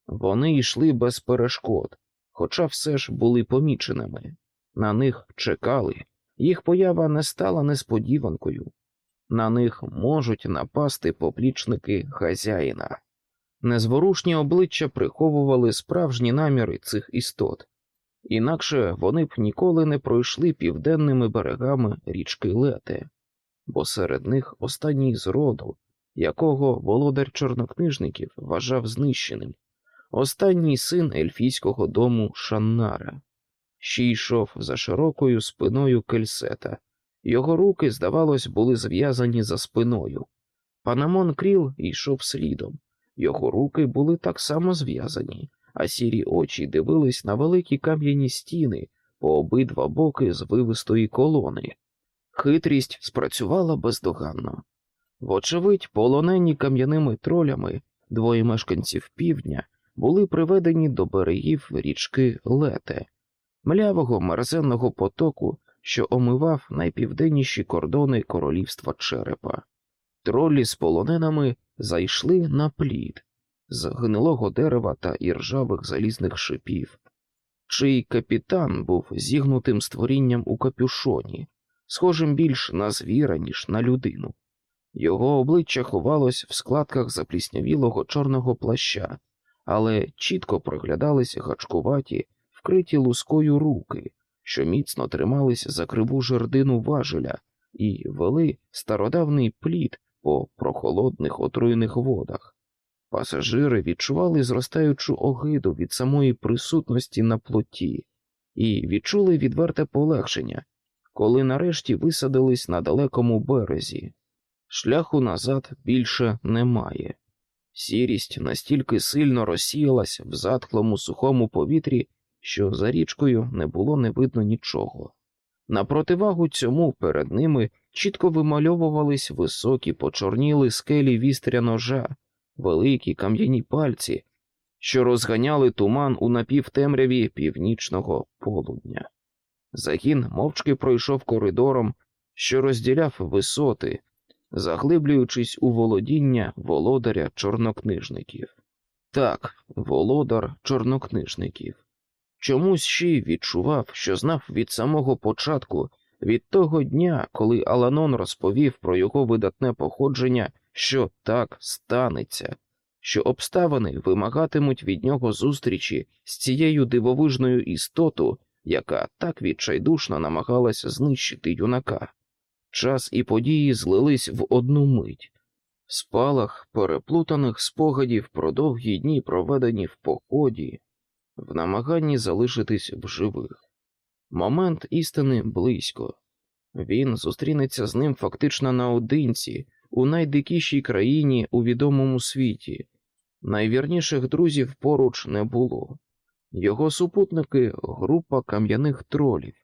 Вони йшли без перешкод, хоча все ж були поміченими. На них чекали, їх поява не стала несподіванкою. На них можуть напасти поплічники хазяїна. Незворушні обличчя приховували справжні наміри цих істот, інакше вони б ніколи не пройшли південними берегами річки Лете, бо серед них останній з роду, якого володар чорнокнижників вважав знищеним, останній син ельфійського дому Шаннара, ще йшов за широкою спиною кельсета. Його руки, здавалось, були зв'язані за спиною. Панамон Кріл йшов слідом. Його руки були так само зв'язані, а сірі очі дивились на великі кам'яні стіни по обидва боки звивистої колони. Хитрість спрацювала бездоганно. Вочевидь, полонені кам'яними тролями двоє мешканців півдня були приведені до берегів річки Лете, млявого мерзенного потоку, що омивав найпівденніші кордони королівства черепа. Тролі з полоненими зайшли на плід з гнилого дерева та іржавих залізних шипів, чий капітан був зігнутим створінням у капюшоні, схожим більш на звіра, ніж на людину. Його обличчя ховалось в складках запліснявілого чорного плаща, але чітко проглядались гачкуваті, вкриті лускою руки, що міцно тримались за криву жердину важеля і вели стародавний плід по прохолодних отруйних водах. Пасажири відчували зростаючу огиду від самої присутності на плоті і відчули відверте полегшення, коли нарешті висадились на далекому березі. Шляху назад більше немає. Сірість настільки сильно розсіялась в затхлому сухому повітрі, що за річкою не було не видно нічого. На противагу цьому перед ними чітко вимальовувались високі почорніли скелі вістря ножа, великі кам'яні пальці, що розганяли туман у напівтемряві північного полудня. Загін мовчки пройшов коридором, що розділяв висоти, заглиблюючись у володіння володаря чорнокнижників. Так, володар чорнокнижників. Чомусь ще й відчував, що знав від самого початку, від того дня, коли Аланон розповів про його видатне походження, що так станеться, що обставини вимагатимуть від нього зустрічі з цією дивовижною істотою, яка так відчайдушно намагалася знищити юнака. Час і події злились в одну мить. Спалах переплутаних спогадів про довгі дні, проведені в поході, в намаганні залишитись в живих. Момент істини близько. Він зустрінеться з ним фактично наодинці, у найдикішій країні у відомому світі. Найвірніших друзів поруч не було. Його супутники група кам'яних тролів,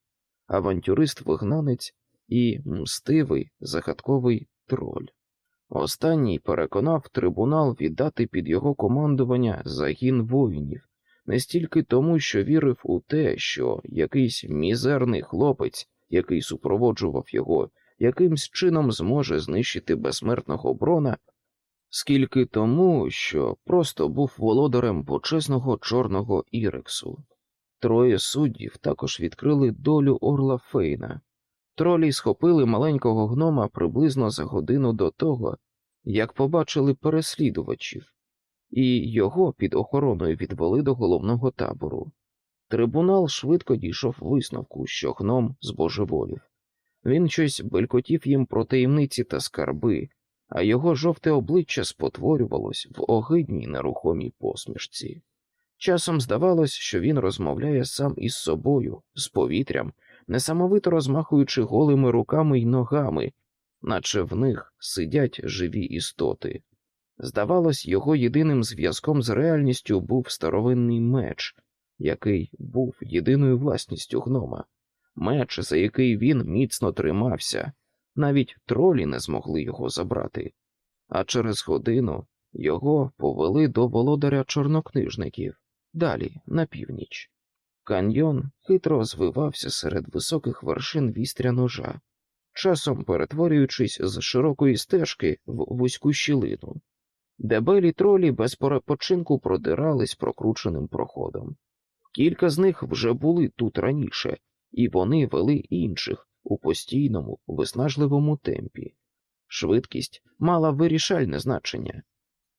авантюрист-вигнанець і мстивий загадковий троль. Останній переконав трибунал віддати під його командування загін воїнів, не стільки тому, що вірив у те, що якийсь мізерний хлопець, який супроводжував його, якимсь чином зможе знищити безсмертного брона, скільки тому, що просто був володарем почесного чорного ірексу. Троє суддів також відкрили долю Орла Фейна. Тролі схопили маленького гнома приблизно за годину до того, як побачили переслідувачів, і його під охороною відвели до головного табору. Трибунал швидко дійшов висновку, що гном збожеволів. Він щось белькотів їм про таємниці та скарби, а його жовте обличчя спотворювалось в огидній нерухомій посмішці. Часом здавалось, що він розмовляє сам із собою, з повітрям, несамовито розмахуючи голими руками й ногами, наче в них сидять живі істоти. Здавалось, його єдиним зв'язком з реальністю був старовинний меч, який був єдиною власністю гнома, меч, за який він міцно тримався, навіть тролі не змогли його забрати, а через годину його повели до володаря чорнокнижників далі, на північ. Каньйон хитро звивався серед високих вершин вістря ножа, часом перетворюючись з широкої стежки в вузьку щілину. Дебелі тролі без перепочинку продирались прокрученим проходом. Кілька з них вже були тут раніше, і вони вели інших у постійному, виснажливому темпі. Швидкість мала вирішальне значення.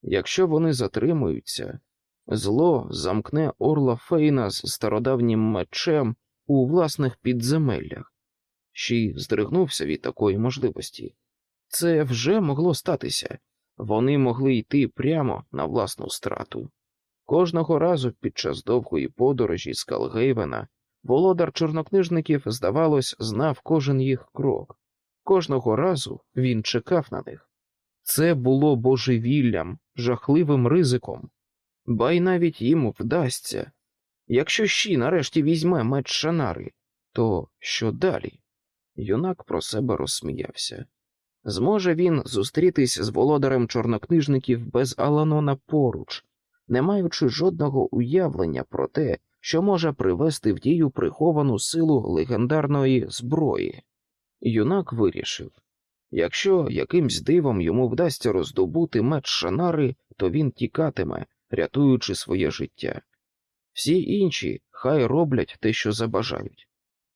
Якщо вони затримуються, зло замкне орла Фейна з стародавнім мечем у власних підземеллях. Щій здригнувся від такої можливості. Це вже могло статися. Вони могли йти прямо на власну страту. Кожного разу під час довгої подорожі з Калгейвена володар чорнокнижників, здавалось, знав кожен їх крок. Кожного разу він чекав на них. Це було божевіллям, жахливим ризиком, ба й навіть їм вдасться. Якщо щі нарешті візьме меч Шанари, то що далі? Юнак про себе розсміявся. Зможе він зустрітись з володарем чорнокнижників без Аланона поруч, не маючи жодного уявлення про те, що може привести в дію приховану силу легендарної зброї. Юнак вирішив якщо якимсь дивом йому вдасться роздобути меч Шанари, то він тікатиме, рятуючи своє життя. Всі інші хай роблять те, що забажають.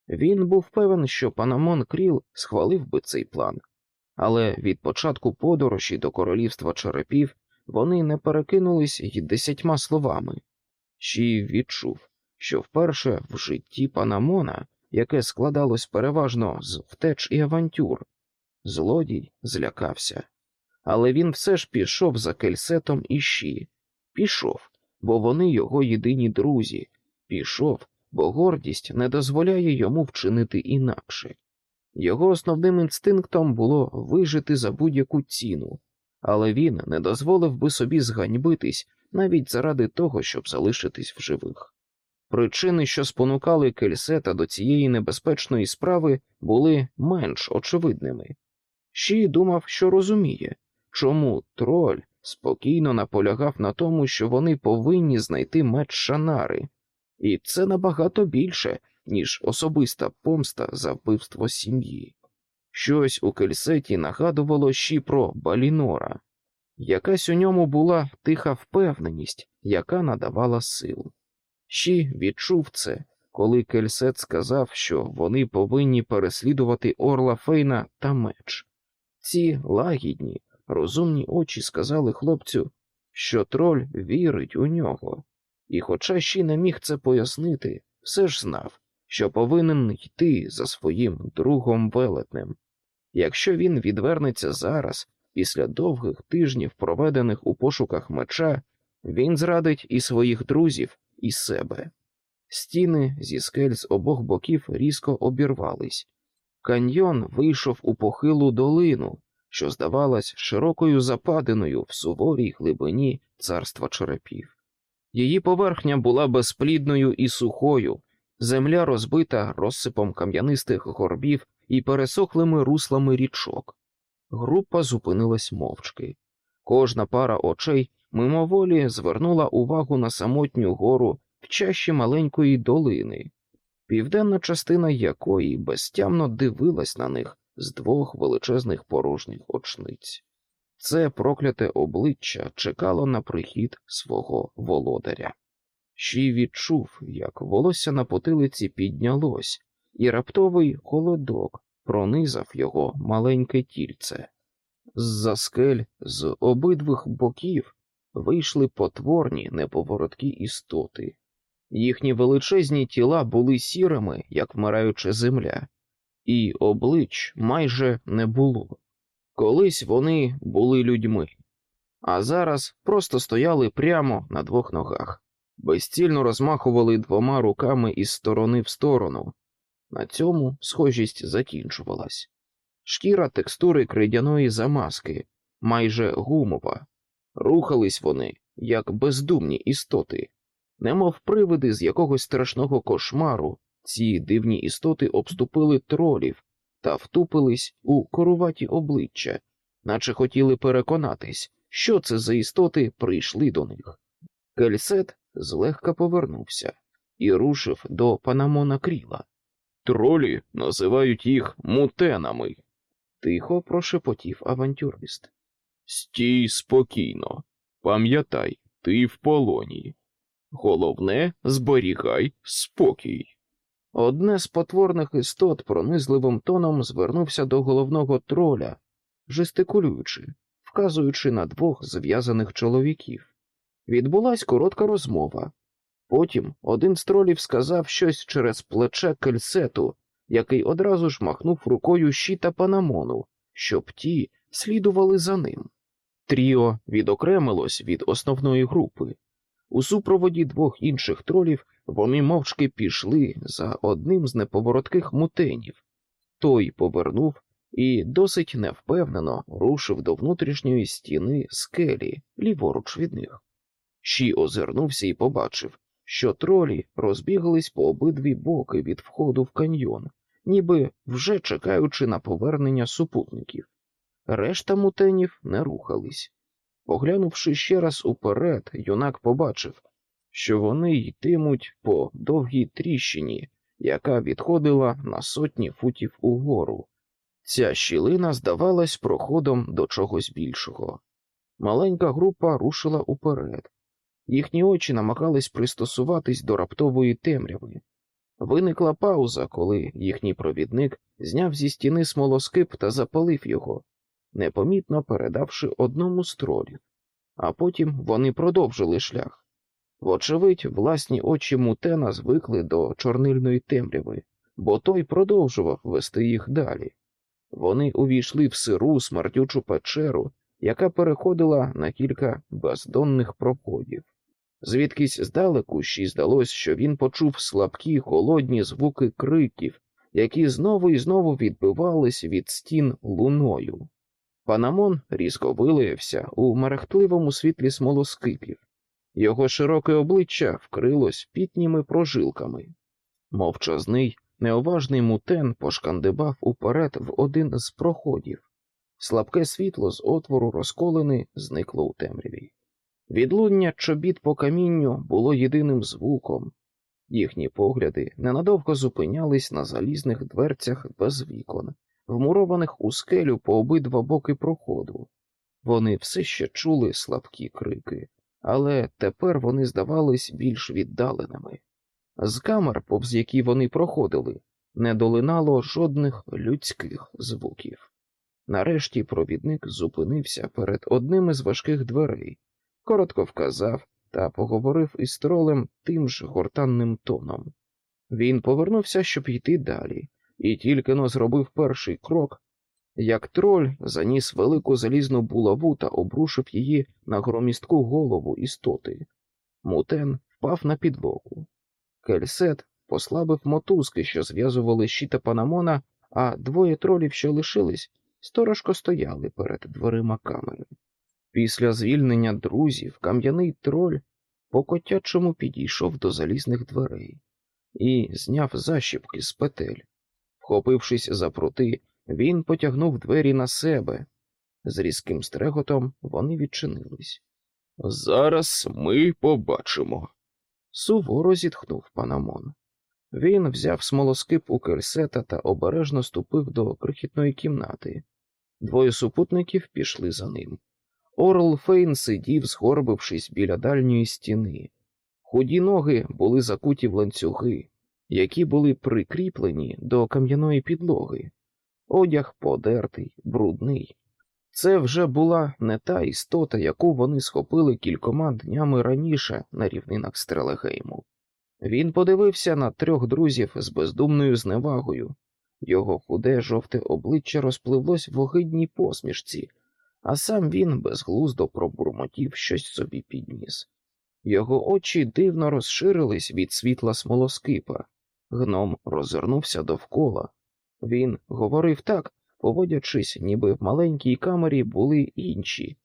Він був певен, що Панамон Кріл схвалив би цей план, але від початку подорожі до королівства черепів вони не перекинулись й десятьма словами. Щі відчув, що вперше в житті Панамона, яке складалось переважно з втеч і авантюр, злодій злякався. Але він все ж пішов за кельсетом і щі, пішов, бо вони його єдині друзі, пішов, бо гордість не дозволяє йому вчинити інакше. Його основним інстинктом було вижити за будь-яку ціну, але він не дозволив би собі зганьбитись навіть заради того, щоб залишитись в живих. Причини, що спонукали Кельсета до цієї небезпечної справи, були менш очевидними. Ші думав, що розуміє, чому троль спокійно наполягав на тому, що вони повинні знайти меч Шанари, і це набагато більше, ніж особиста помста за вбивство сім'ї. Щось у Кельсеті нагадувало Ші про Балінора, якась у ньому була тиха впевненість, яка надавала сил. Ші відчув це, коли Кельсет сказав, що вони повинні переслідувати Орла Фейна та меч. Ці лагідні, розумні очі сказали хлопцю, що троль вірить у нього, і, хоча ще не міг це пояснити, все ж знав, що повинен йти за своїм другом велетнем. Якщо він відвернеться зараз, після довгих тижнів, проведених у пошуках меча, він зрадить і своїх друзів, і себе. Стіни зі скель з обох боків різко обірвались. Каньйон вийшов у похилу долину, що здавалась широкою западиною в суворій глибині царства черепів. Її поверхня була безплідною і сухою, земля розбита розсипом кам'янистих горбів і пересохлими руслами річок. Група зупинилась мовчки. Кожна пара очей мимоволі звернула увагу на самотню гору в чащі маленької долини, південна частина якої безтямно дивилась на них з двох величезних порожніх очниць. Це прокляте обличчя чекало на прихід свого володаря. Щій відчув, як волосся на потилиці піднялось, і раптовий холодок пронизав його маленьке тільце. З-за скель з обидвих боків вийшли потворні неповороткі істоти. Їхні величезні тіла були сірими, як вмираюча земля, і облич майже не було. Колись вони були людьми, а зараз просто стояли прямо на двох ногах, безцільно розмахували двома руками із сторони в сторону. На цьому схожість закінчувалась. Шкіра текстури крейдяної замазки, майже гумова. Рухались вони, як бездумні істоти, немов привиди з якогось страшного кошмару. Ці дивні істоти обступили тролів та втупились у коруваті обличчя, наче хотіли переконатись, що це за істоти прийшли до них. Кельсет злегка повернувся і рушив до Панамона Кріла. Тролі називають їх мутенами. Тихо прошепотів авантюрист. Стій спокійно. Пам'ятай, ти в полоні. Головне, зберігай спокій. Одне з потворних істот пронизливим тоном звернувся до головного троля, жестикулюючи, вказуючи на двох зв'язаних чоловіків. Відбулась коротка розмова. Потім один з тролів сказав щось через плече кельсету, який одразу ж махнув рукою щита Панамону, щоб ті слідували за ним. Тріо відокремилось від основної групи. У супроводі двох інших тролів вони мовчки пішли за одним з неповоротких мутенів. Той повернув і досить невпевнено рушив до внутрішньої стіни скелі, ліворуч від них. Щі озирнувся і побачив, що тролі розбіглись по обидві боки від входу в каньйон, ніби вже чекаючи на повернення супутників. Решта мутенів не рухались. Поглянувши ще раз уперед, юнак побачив, що вони йтимуть по довгій тріщині, яка відходила на сотні футів угору. Ця щілина здавалась проходом до чогось більшого. Маленька група рушила уперед. Їхні очі намагались пристосуватись до раптової темряви. Виникла пауза, коли їхній провідник зняв зі стіни смолоскип та запалив його, непомітно передавши одному з тролів, а потім вони продовжили шлях. Вочевидь, власні очі мутена звикли до чорнильної темряви, бо той продовжував вести їх далі. Вони увійшли в сиру смертючу печеру, яка переходила на кілька бездонних проходів. Звідкись здалеку ще здалось, що він почув слабкі холодні звуки криків, які знову і знову відбивались від стін луною. Панамон різко вилаявся у мерехтливому світлі смолоскипів. Його широке обличчя вкрилось пітніми прожилками. Мовчазний, неуважний мутен пошкандибав уперед в один з проходів. Слабке світло з отвору розколини зникло у темряві. Відлуння чобіт по камінню було єдиним звуком. Їхні погляди ненадовго зупинялись на залізних дверцях без вікон, вмурованих у скелю по обидва боки проходу. Вони все ще чули слабкі крики, але тепер вони здавались більш віддаленими. З камер, повз які вони проходили, не долинало жодних людських звуків. Нарешті провідник зупинився перед одним із важких дверей, коротко вказав та поговорив із тролем тим ж гортанним тоном. Він повернувся, щоб йти далі, і тільки но зробив перший крок, як троль заніс велику залізну булаву та обрушив її на громістку голову істоти. Мутен впав на підлогу. Кельсет послабив мотузки, що зв'язували щита Панамона, а двоє тролів, що лишились, сторожко стояли перед дверима камери. Після звільнення друзів кам'яний троль по котячому підійшов до залізних дверей і зняв защіпки з петель. Вхопившись за прути, він потягнув двері на себе, З різким стреготом вони відчинились. Зараз ми побачимо. Суворо зітхнув панамон. Він взяв смолоскип у керсета та обережно ступив до крихітної кімнати. Двоє супутників пішли за ним. Орл Фейн сидів, згорбившись біля дальньої стіни. Худі ноги були закуті в ланцюги, які були прикріплені до кам'яної підлоги. Одяг подертий, брудний. Це вже була не та істота, яку вони схопили кількома днями раніше на рівнинах Стрелегейму. Він подивився на трьох друзів з бездумною зневагою. Його худе жовте обличчя розпливлось в огидній посмішці, а сам він безглуздо пробурмотів щось собі підніс. Його очі дивно розширились від світла смолоскипа. Гном розвернувся довкола. Він говорив так, поводячись, ніби в маленькій камері були інші,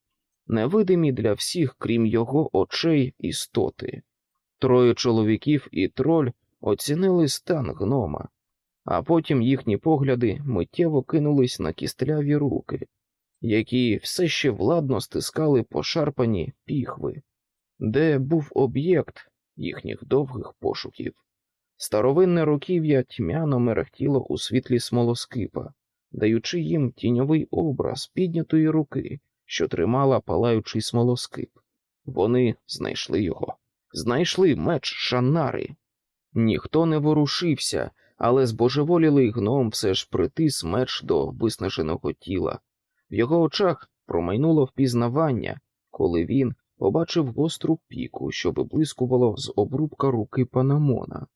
невидимі для всіх, крім його очей, істоти. Троє чоловіків і троль оцінили стан гнома, а потім їхні погляди миттєво кинулись на кістляві руки, які все ще владно стискали пошарпані піхви, де був об'єкт їхніх довгих пошуків. Старовинне руків'я тьмяно мерехтіло у світлі смолоскипа, даючи їм тіньовий образ піднятої руки, що тримала палаючий смолоскип. Вони знайшли його, знайшли меч Шанари. Ніхто не ворушився, але збожеволілий гном все ж притис меч до виснаженого тіла. В його очах промайнуло впізнавання, коли він побачив гостру піку, що виблискувало з обрубка руки Панамона.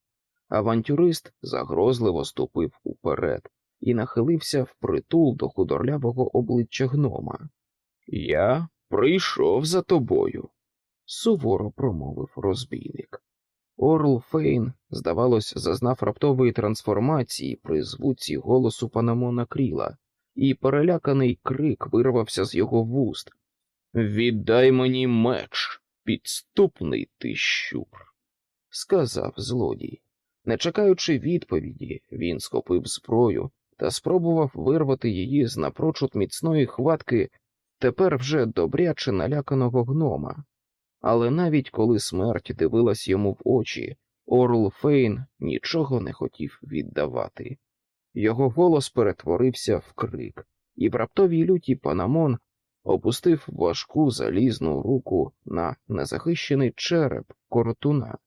Авантюрист загрозливо ступив уперед і нахилився впритул до худорлявого обличчя гнома. Я прийшов за тобою. Суворо промовив розбійник. Орл Фейн, здавалось, зазнав раптової трансформації при звуці голосу Панамона Кріла, і переляканий крик вирвався з його вуст. Віддай мені меч, підступний ти щур, сказав злодій. Не чекаючи відповіді, він схопив зброю та спробував вирвати її з напрочуд міцної хватки тепер вже добряче наляканого гнома. Але навіть коли смерть дивилась йому в очі, Орл Фейн нічого не хотів віддавати. Його голос перетворився в крик, і в раптовій люті Панамон опустив важку залізну руку на незахищений череп коротуна.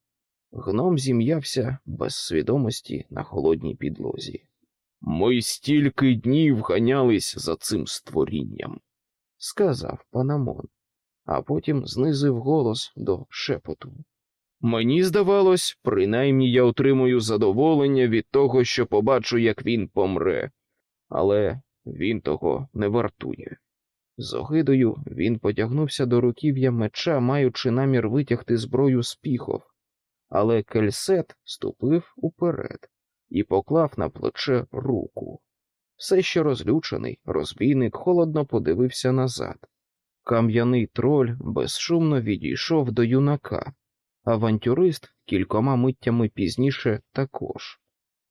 Гном зім'явся без свідомості на холодній підлозі. Ми стільки днів ганялись за цим створінням, сказав Панамон, а потім знизив голос до шепоту. Мені здавалось, принаймні я отримую задоволення від того, що побачу, як він помре, але він того не вартує. З огидою він потягнувся до руків'я меча, маючи намір витягти зброю з піхов, але кельсет ступив уперед і поклав на плече руку. Все ще розлючений, розбійник холодно подивився назад. Кам'яний троль безшумно відійшов до юнака, авантюрист кількома миттями пізніше також.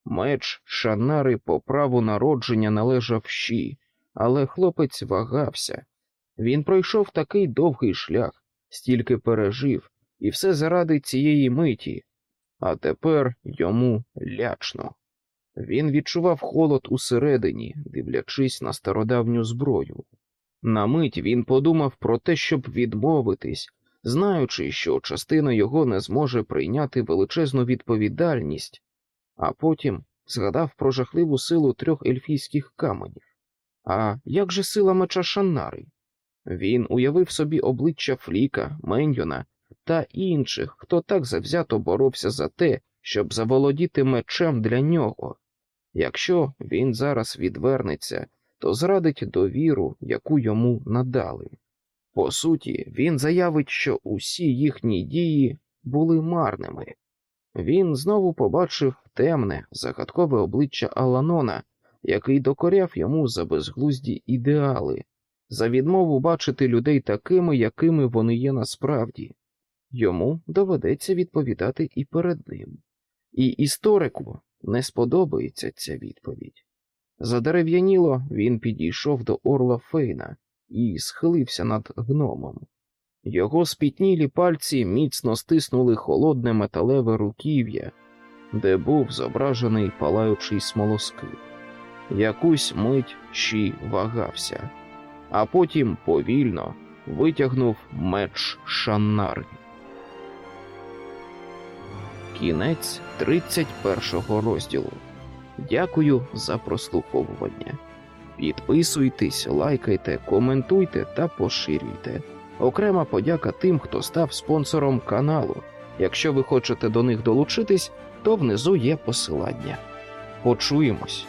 Меч Шанари по праву народження належав щі, але хлопець вагався. Він пройшов такий довгий шлях, стільки пережив, і все заради цієї миті, а тепер йому лячно. Він відчував холод усередині, дивлячись на стародавню зброю. На мить він подумав про те, щоб відмовитись, знаючи, що частина його не зможе прийняти величезну відповідальність, а потім згадав про жахливу силу трьох ельфійських каменів. А як же сила меча Шаннари? Він уявив собі обличчя Фліка, Меньйона та інших, хто так завзято боровся за те, щоб заволодіти мечем для нього. Якщо він зараз відвернеться, то зрадить довіру, яку йому надали. По суті, він заявить, що усі їхні дії були марними. Він знову побачив темне, загадкове обличчя Аланона, який докоряв йому за безглузді ідеали, за відмову бачити людей такими, якими вони є насправді. Йому доведеться відповідати і перед ним. І історику не сподобається ця відповідь. Задерев'яніло він підійшов до орла Фейна і схилився над гномом. Його спітнілі пальці міцно стиснули холодне металеве руків'я, де був зображений палаючий смолоскип. Якусь мить щі вагався, а потім повільно витягнув меч Шаннари. Кінець 31 розділу. Дякую за прослуховування. Підписуйтесь, лайкайте, коментуйте та поширюйте. Окрема подяка тим, хто став спонсором каналу. Якщо ви хочете до них долучитись, то внизу є посилання. Почуємось.